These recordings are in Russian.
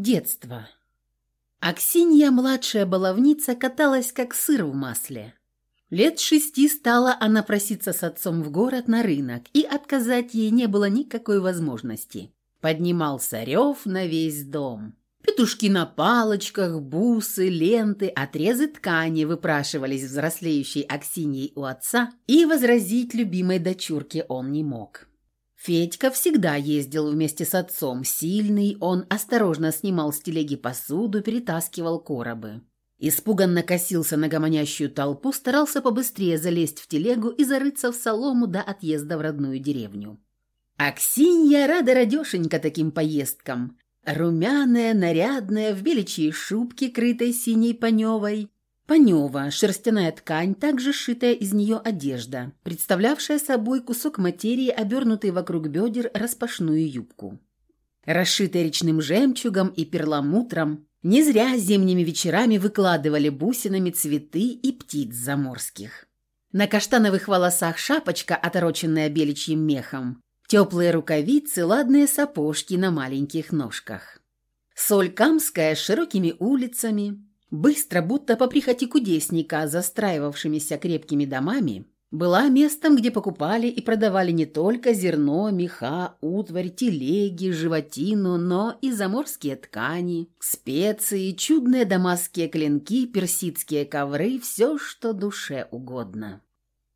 Детство. Аксинья, младшая баловница, каталась как сыр в масле. Лет шести стала она проситься с отцом в город на рынок, и отказать ей не было никакой возможности. Поднимался рев на весь дом. Петушки на палочках, бусы, ленты, отрезы ткани выпрашивались взрослеющей Аксиньей у отца, и возразить любимой дочурке он не мог. Федька всегда ездил вместе с отцом. Сильный, он осторожно снимал с телеги посуду, перетаскивал коробы. Испуганно косился на гомонящую толпу, старался побыстрее залезть в телегу и зарыться в солому до отъезда в родную деревню. Аксинья рада радешенька таким поездкам. Румяная, нарядная, в беличьей шубке, крытой синей паневой, Панева – шерстяная ткань, также сшитая из нее одежда, представлявшая собой кусок материи, обернутый вокруг бедер распашную юбку. Расшитая речным жемчугом и перламутром, не зря зимними вечерами выкладывали бусинами цветы и птиц заморских. На каштановых волосах шапочка, отороченная беличьим мехом, теплые рукавицы, ладные сапожки на маленьких ножках. Соль камская с широкими улицами – Быстро, будто по прихоти кудесника, застраивавшимися крепкими домами, была местом, где покупали и продавали не только зерно, меха, утварь, телеги, животину, но и заморские ткани, специи, чудные дамасские клинки, персидские ковры, все, что душе угодно.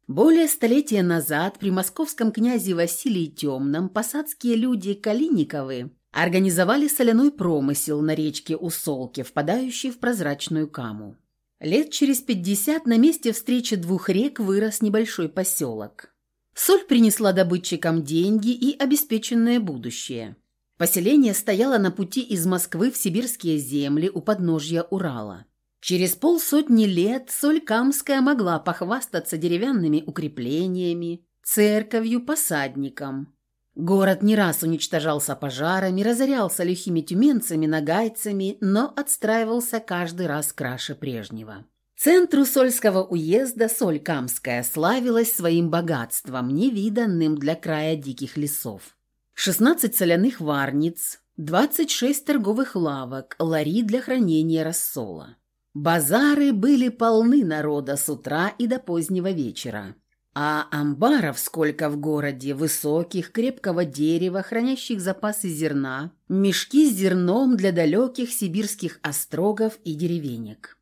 Более столетия назад при московском князе Василии Темном посадские люди Калиниковы организовали соляной промысел на речке Усолке, впадающей в прозрачную каму. Лет через пятьдесят на месте встречи двух рек вырос небольшой поселок. Соль принесла добытчикам деньги и обеспеченное будущее. Поселение стояло на пути из Москвы в сибирские земли у подножья Урала. Через полсотни лет соль Камская могла похвастаться деревянными укреплениями, церковью, посадником – Город не раз уничтожался пожарами, разорялся лихими тюменцами, нагайцами, но отстраивался каждый раз краше прежнего. Центру Сольского уезда Соль Камская славилась своим богатством, невиданным для края диких лесов. 16 соляных варниц, 26 торговых лавок, лари для хранения рассола. Базары были полны народа с утра и до позднего вечера. А амбаров сколько в городе, высоких, крепкого дерева, хранящих запасы зерна, мешки с зерном для далеких сибирских острогов и деревенек.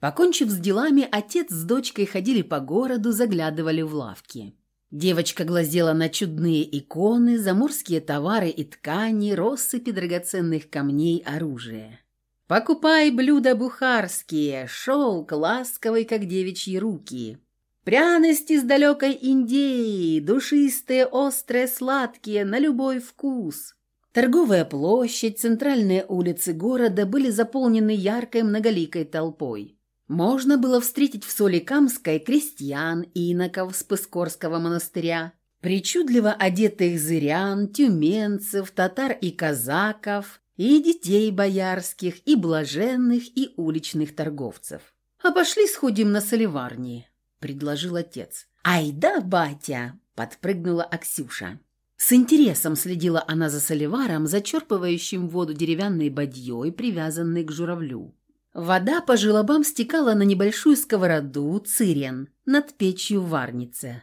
Покончив с делами, отец с дочкой ходили по городу, заглядывали в лавки. Девочка глазела на чудные иконы, заморские товары и ткани, россыпи драгоценных камней, оружия. «Покупай блюда бухарские, шелк ласковый, как девичьи руки», Пряности из далекой Индии, душистые, острые, сладкие, на любой вкус. Торговая площадь, центральные улицы города были заполнены яркой многоликой толпой. Можно было встретить в Соликамской крестьян, иноков с Пыскорского монастыря, причудливо одетых зырян, тюменцев, татар и казаков, и детей боярских, и блаженных, и уличных торговцев. А пошли сходим на соливарни. – предложил отец. «Ай да, батя!» – подпрыгнула Аксюша. С интересом следила она за соливаром, зачерпывающим воду деревянной бадьей, привязанной к журавлю. Вода по желобам стекала на небольшую сковороду, цирен, над печью в варнице.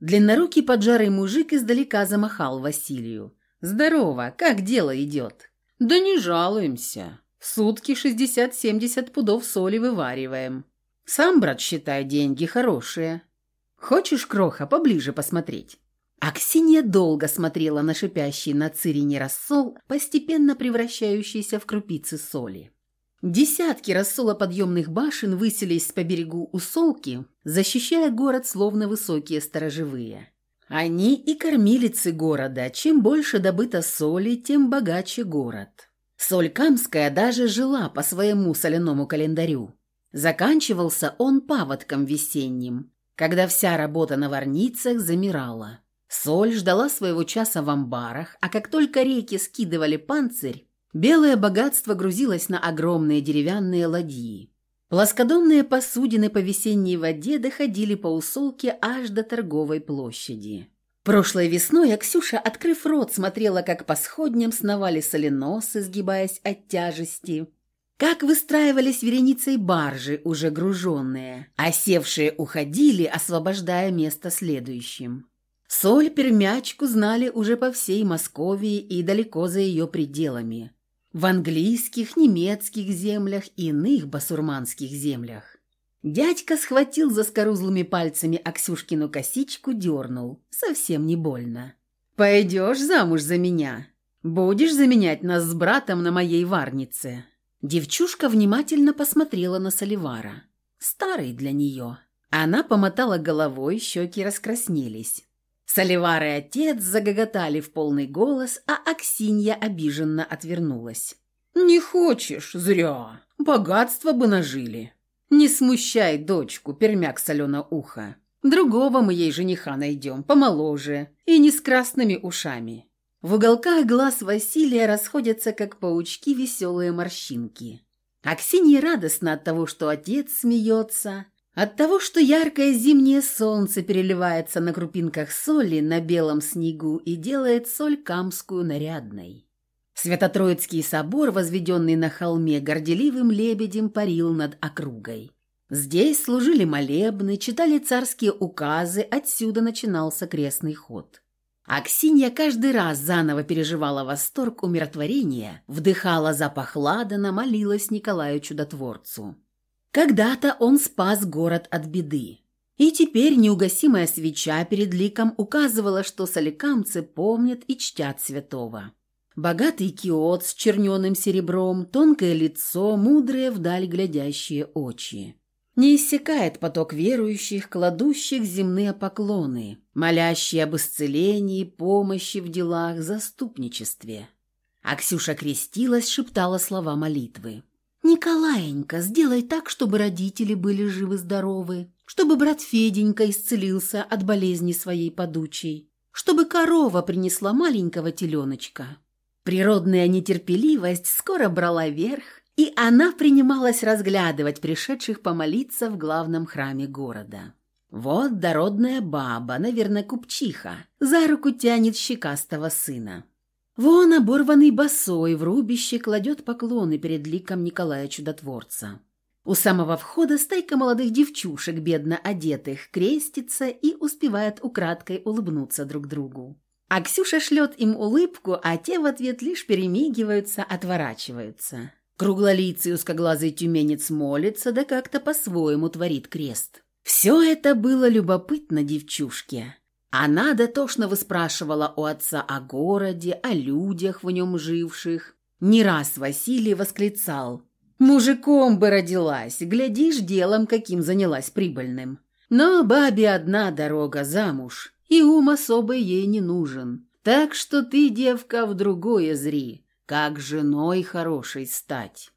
Длиннорукий поджарый мужик издалека замахал Василию. «Здорово, как дело идет?» «Да не жалуемся. В сутки шестьдесят-семьдесят пудов соли вывариваем. Сам, брат, считай, деньги хорошие. Хочешь, Кроха, поближе посмотреть?» Аксинья долго смотрела на шипящий на цирине рассол, постепенно превращающийся в крупицы соли. Десятки рассолоподъемных башен высились по берегу Усолки, защищая город словно высокие сторожевые. Они и кормилицы города. Чем больше добыто соли, тем богаче город. Соль Камская даже жила по своему соляному календарю. Заканчивался он паводком весенним, когда вся работа на варницах замирала. Соль ждала своего часа в амбарах, а как только реки скидывали панцирь, белое богатство грузилось на огромные деревянные ладьи. Плоскодонные посудины по весенней воде доходили по усолке аж до торговой площади. Прошлой весной Аксюша, открыв рот, смотрела, как по сходням сновали соленосы, сгибаясь от тяжести, как выстраивались вереницей баржи, уже груженные, а севшие уходили, освобождая место следующим. Соль пермячку знали уже по всей Московии и далеко за ее пределами. В английских, немецких землях и иных басурманских землях. Дядька схватил за скорузлыми пальцами Аксюшкину косичку, дернул. Совсем не больно. «Пойдешь замуж за меня? Будешь заменять нас с братом на моей варнице?» Девчушка внимательно посмотрела на Соливара. Старый для нее. Она помотала головой, щеки раскраснелись. Соливар и отец загоготали в полный голос, а Аксинья обиженно отвернулась. «Не хочешь? Зря. Богатство бы нажили». «Не смущай дочку, пермяк солено-ухо. Другого мы ей жениха найдем, помоложе и не с красными ушами». В уголках глаз Василия расходятся, как паучки, веселые морщинки. Аксинье радостно от того, что отец смеется, от того, что яркое зимнее солнце переливается на крупинках соли на белом снегу и делает соль камскую нарядной. Свято-Троицкий собор, возведенный на холме, горделивым лебедем парил над округой. Здесь служили молебны, читали царские указы, отсюда начинался крестный ход. Аксинья каждый раз заново переживала восторг умиротворения, вдыхала запах ладана, молилась Николаю Чудотворцу. Когда-то он спас город от беды. И теперь неугасимая свеча перед ликом указывала, что соликамцы помнят и чтят святого. Богатый киот с черненым серебром, тонкое лицо, мудрые вдаль глядящие очи. Не иссякает поток верующих, кладущих земные поклоны, молящие об исцелении, помощи в делах, заступничестве. А Ксюша крестилась, шептала слова молитвы. «Николаенька, сделай так, чтобы родители были живы-здоровы, чтобы брат Феденька исцелился от болезни своей подучей, чтобы корова принесла маленького теленочка, Природная нетерпеливость скоро брала верх, и она принималась разглядывать пришедших помолиться в главном храме города. Вот дородная баба, наверное, купчиха, за руку тянет щекастого сына. Вон оборванный босой в рубище кладет поклоны перед ликом Николая Чудотворца. У самого входа стайка молодых девчушек, бедно одетых, крестится и успевает украдкой улыбнуться друг другу. А Ксюша шлет им улыбку, а те в ответ лишь перемигиваются, отворачиваются. Круглолицый узкоглазый тюменец молится, да как-то по-своему творит крест. Все это было любопытно девчушке. Она дотошно выспрашивала у отца о городе, о людях в нем живших. Не раз Василий восклицал «Мужиком бы родилась, глядишь, делом каким занялась прибыльным. Но бабе одна дорога замуж, и ум особо ей не нужен. Так что ты, девка, в другое зри, как женой хорошей стать».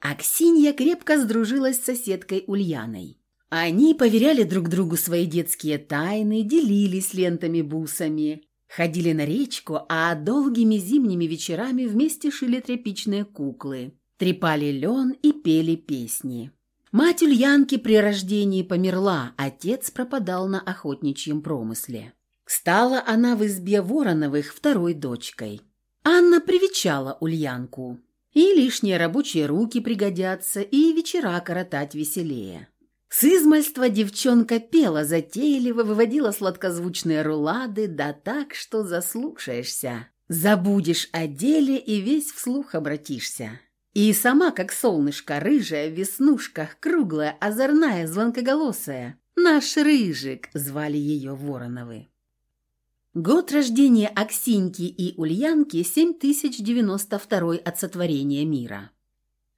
Аксинья крепко сдружилась с соседкой Ульяной. Они поверяли друг другу свои детские тайны, делились лентами-бусами, ходили на речку, а долгими зимними вечерами вместе шили тряпичные куклы, трепали лен и пели песни. Мать Ульянки при рождении померла, отец пропадал на охотничьем промысле. Стала она в избе Вороновых второй дочкой. Анна привечала Ульянку. И лишние рабочие руки пригодятся, и вечера коротать веселее. С измальства девчонка пела затейливо, выводила сладкозвучные рулады, да так, что заслушаешься. Забудешь о деле и весь вслух обратишься. И сама, как солнышко, рыжая, в веснушках, круглая, озорная, звонкоголосая. «Наш Рыжик!» – звали ее Вороновы. Год рождения Аксиньки и Ульянки – 7092 от сотворения мира.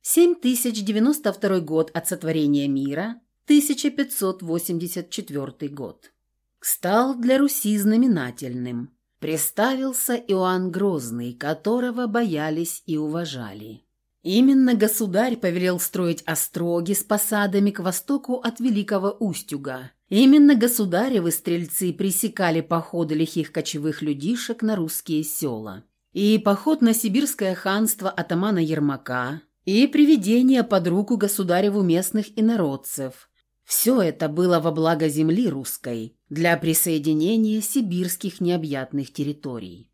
7092 год от сотворения мира – 1584 год. Стал для Руси знаменательным. Представился Иоанн Грозный, которого боялись и уважали. Именно государь повелел строить остроги с посадами к востоку от Великого Устюга. Именно государевы стрельцы пресекали походы лихих кочевых людишек на русские села. И поход на сибирское ханство атамана Ермака, и приведение под руку государеву местных инородцев. Все это было во благо земли русской, для присоединения сибирских необъятных территорий.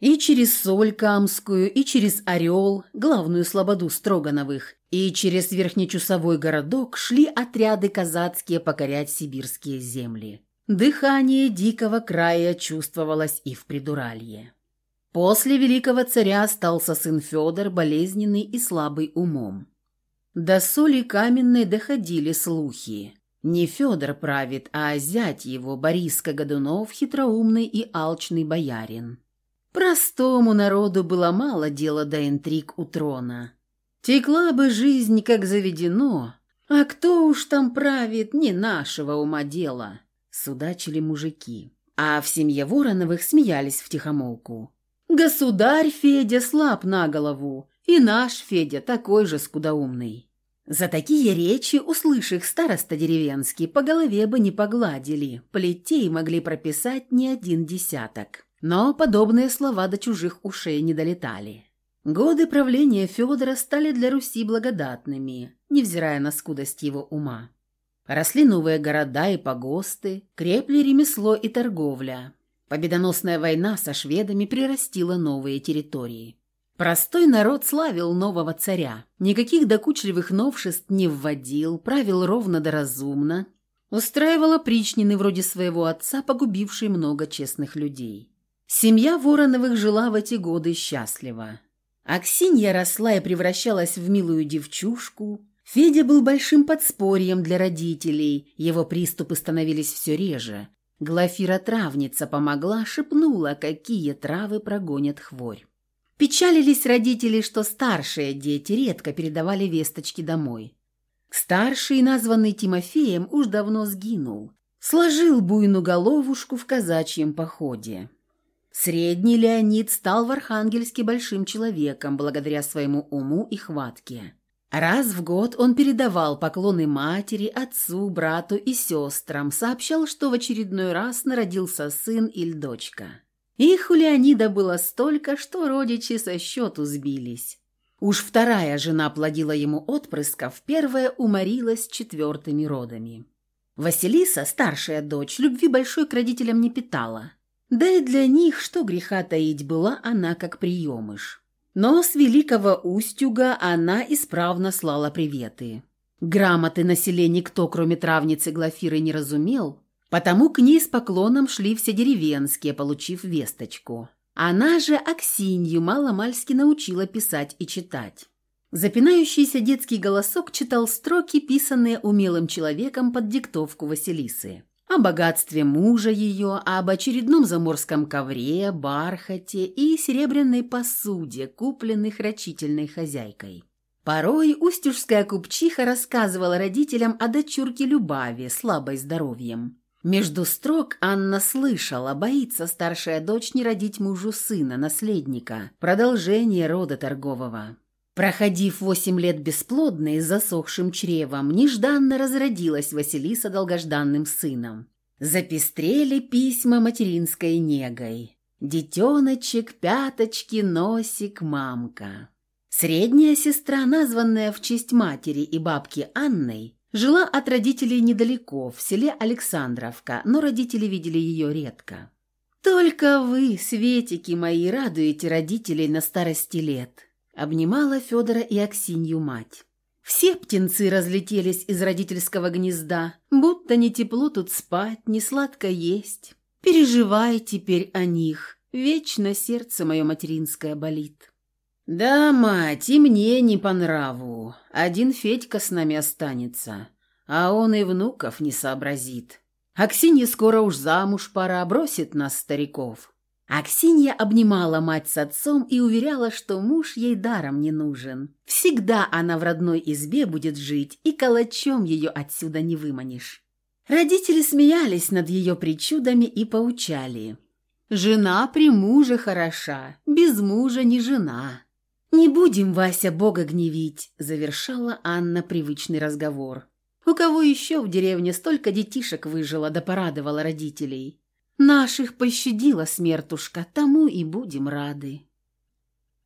И через Соль-Камскую, и через Орел, главную слободу Строгановых, и через Верхнечусовой городок шли отряды казацкие покорять сибирские земли. Дыхание дикого края чувствовалось и в Придуралье. После великого царя остался сын Федор, болезненный и слабый умом. До соли каменной доходили слухи. Не Федор правит, а зять его, Бориска Годунов, хитроумный и алчный боярин. Простому народу было мало дела до интриг у трона. Текла бы жизнь, как заведено, а кто уж там правит, не нашего ума дело, судачили мужики. А в семье Вороновых смеялись втихомолку. Государь Федя слаб на голову, и наш Федя такой же скудоумный. За такие речи, услышав староста деревенский, по голове бы не погладили, плетей могли прописать не один десяток. Но подобные слова до чужих ушей не долетали. Годы правления Федора стали для Руси благодатными, невзирая на скудость его ума. Росли новые города и погосты, крепли ремесло и торговля. Победоносная война со шведами прирастила новые территории. Простой народ славил нового царя. Никаких докучливых новшеств не вводил, правил ровно да разумно. Устраивал опричнины вроде своего отца, погубивший много честных людей. Семья Вороновых жила в эти годы счастливо. Аксинья росла и превращалась в милую девчушку. Федя был большим подспорьем для родителей, его приступы становились все реже. Глафира-травница помогла, шепнула, какие травы прогонят хворь. Печалились родители, что старшие дети редко передавали весточки домой. Старший, названный Тимофеем, уж давно сгинул. Сложил буйну головушку в казачьем походе. Средний Леонид стал в Архангельске большим человеком благодаря своему уму и хватке. Раз в год он передавал поклоны матери, отцу, брату и сестрам, сообщал, что в очередной раз народился сын или дочка. Их у Леонида было столько, что родичи со счету сбились. Уж вторая жена плодила ему отпрысков, первая уморилась четвертыми родами. Василиса, старшая дочь, любви большой к родителям не питала. Да и для них, что греха таить, была она как приемыш. Но с великого Устюга она исправно слала приветы. Грамоты на никто, кроме травницы Глафиры, не разумел, Потому к ней с поклоном шли все деревенские, получив весточку. Она же Аксинью мало-мальски научила писать и читать. Запинающийся детский голосок читал строки, писанные умелым человеком под диктовку Василисы. О богатстве мужа ее, об очередном заморском ковре, бархате и серебряной посуде, купленных рачительной хозяйкой. Порой устюжская купчиха рассказывала родителям о дочурке Любави, слабой здоровьем. Между строк Анна слышала, боится старшая дочь не родить мужу сына, наследника, продолжение рода торгового. Проходив восемь лет бесплодной, с засохшим чревом, нежданно разродилась Василиса долгожданным сыном. Запестрели письма материнской негой. Детеночек, пяточки, носик, мамка. Средняя сестра, названная в честь матери и бабки Анной, Жила от родителей недалеко, в селе Александровка, но родители видели ее редко. «Только вы, Светики мои, радуете родителей на старости лет», обнимала Федора и Аксинью мать. Все птенцы разлетелись из родительского гнезда, будто не тепло тут спать, не сладко есть. Переживай теперь о них, вечно сердце мое материнское болит. «Да, мать, и мне не по нраву. Один Федька с нами останется, а он и внуков не сообразит. Аксинье скоро уж замуж пора, бросит нас, стариков». Аксинья обнимала мать с отцом и уверяла, что муж ей даром не нужен. Всегда она в родной избе будет жить, и калачом ее отсюда не выманишь. Родители смеялись над ее причудами и поучали. «Жена при муже хороша, без мужа не жена». «Не будем, Вася, Бога гневить», – завершала Анна привычный разговор. «У кого еще в деревне столько детишек выжило да порадовало родителей? Наших пощадила смертушка, тому и будем рады».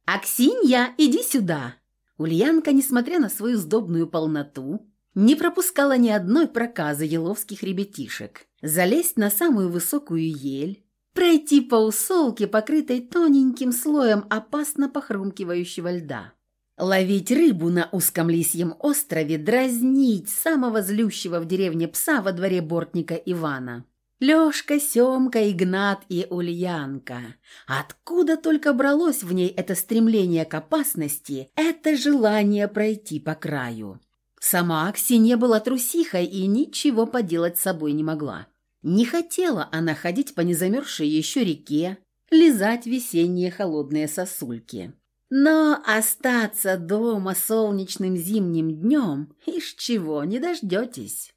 «Аксинья, иди сюда!» Ульянка, несмотря на свою сдобную полноту, Не пропускала ни одной проказы еловских ребятишек. Залезть на самую высокую ель, пройти по усолке, покрытой тоненьким слоем опасно похрумкивающего льда. Ловить рыбу на узком лисьем острове, дразнить самого злющего в деревне пса во дворе бортника Ивана. Лёшка, Сёмка, Игнат и Ульянка. Откуда только бралось в ней это стремление к опасности, это желание пройти по краю. Сама Аксинья была трусихой и ничего поделать с собой не могла. Не хотела она ходить по незамерзшей еще реке, лизать весенние холодные сосульки. Но остаться дома солнечным зимним днем, ишь чего, не дождетесь.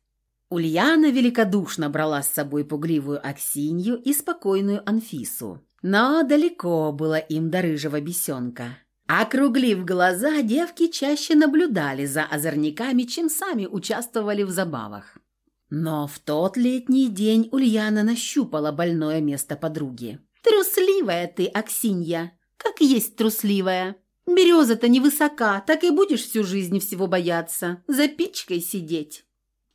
Ульяна великодушно брала с собой пугливую Аксинью и спокойную Анфису. Но далеко было им до рыжего бесенка. Округлив глаза, девки чаще наблюдали за озорниками, чем сами участвовали в забавах. Но в тот летний день Ульяна нащупала больное место подруги. «Трусливая ты, Аксинья, как есть трусливая. Береза-то невысока, так и будешь всю жизнь всего бояться, за печкой сидеть».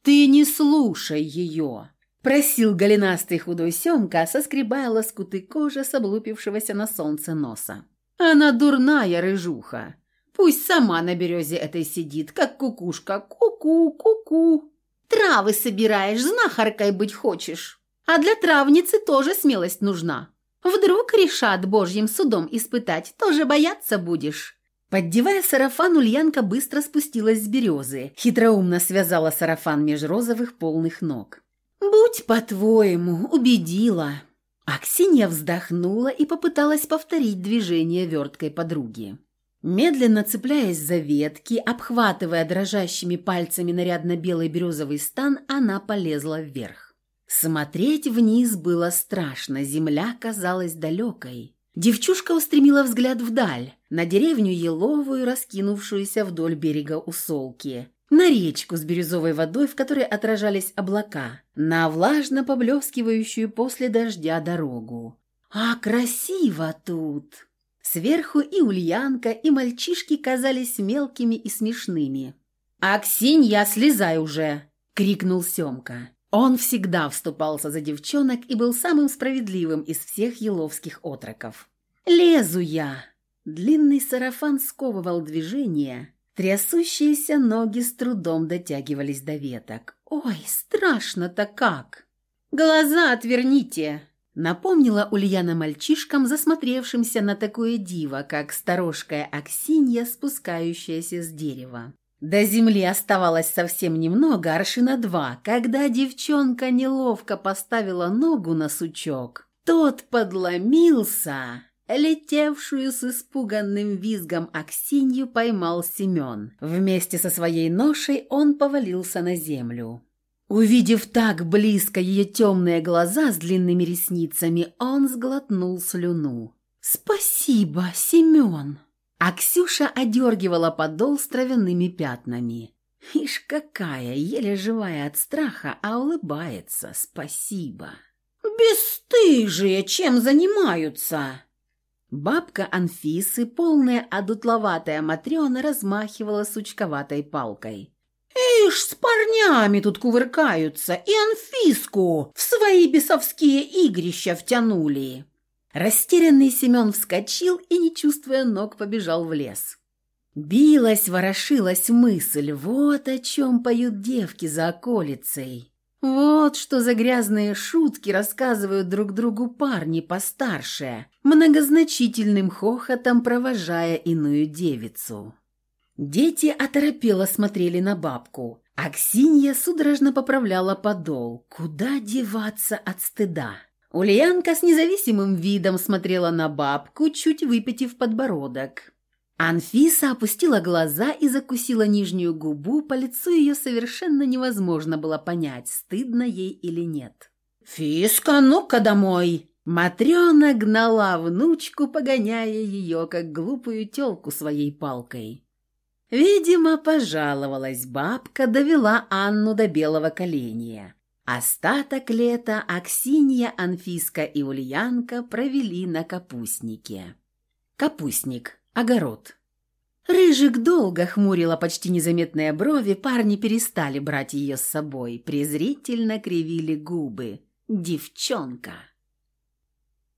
«Ты не слушай ее!» – просил голенастый худой Семка, соскребая лоскуты кожи с облупившегося на солнце носа. «Она дурная рыжуха. Пусть сама на березе этой сидит, как кукушка. Ку-ку, ку-ку. Травы собираешь, знахаркой быть хочешь. А для травницы тоже смелость нужна. Вдруг решат божьим судом испытать, тоже бояться будешь. Поддевая сарафан, Ульянка быстро спустилась с березы, хитроумно связала сарафан меж розовых полных ног. «Будь по-твоему, убедила!» Аксинья вздохнула и попыталась повторить движение верткой подруги. Медленно цепляясь за ветки, обхватывая дрожащими пальцами нарядно-белый березовый стан, она полезла вверх. Смотреть вниз было страшно, земля казалась далекой. Девчушка устремила взгляд вдаль, на деревню Еловую, раскинувшуюся вдоль берега Усолки, на речку с бирюзовой водой, в которой отражались облака, на влажно поблескивающую после дождя дорогу. «А красиво тут!» Сверху и Ульянка, и мальчишки казались мелкими и смешными. «Аксинья, слезай уже!» — крикнул Семка. Он всегда вступался за девчонок и был самым справедливым из всех еловских отроков. «Лезу я!» Длинный сарафан сковывал движение, трясущиеся ноги с трудом дотягивались до веток. «Ой, страшно-то как!» «Глаза отверните!» Напомнила Ульяна мальчишкам, засмотревшимся на такое диво, как сторожкая Аксинья, спускающаяся с дерева. До земли оставалось совсем немного, аршина два, когда девчонка неловко поставила ногу на сучок. Тот подломился. Летевшую с испуганным визгом Аксинью поймал Семен. Вместе со своей ношей он повалился на землю. Увидев так близко ее темные глаза с длинными ресницами, он сглотнул слюну. «Спасибо, Семен!» А Ксюша одергивала подол с травяными пятнами. Ишь какая, еле живая от страха, а улыбается. Спасибо. «Бесстыжие чем занимаются?» Бабка Анфисы, полная одутловатая матрена, размахивала сучковатой палкой. «Ишь, с парнями тут кувыркаются, и Анфиску в свои бесовские игрища втянули!» Растерянный Семен вскочил и, не чувствуя ног, побежал в лес. Билась, ворошилась мысль, вот о чем поют девки за околицей. Вот что за грязные шутки рассказывают друг другу парни постарше, многозначительным хохотом провожая иную девицу. Дети оторопело смотрели на бабку, а Ксинья судорожно поправляла подол. Куда деваться от стыда? Ульянка с независимым видом смотрела на бабку, чуть выпитив подбородок. Анфиса опустила глаза и закусила нижнюю губу, по лицу ее совершенно невозможно было понять, стыдно ей или нет. «Фиска, ну-ка домой!» Матрена гнала внучку, погоняя ее, как глупую телку своей палкой. Видимо, пожаловалась бабка, довела Анну до белого коленя. Остаток лета Аксинья, Анфиска и Ульянка провели на капустнике. Капустник. Огород. Рыжик долго хмурила почти незаметные брови, парни перестали брать ее с собой, презрительно кривили губы. «Девчонка!»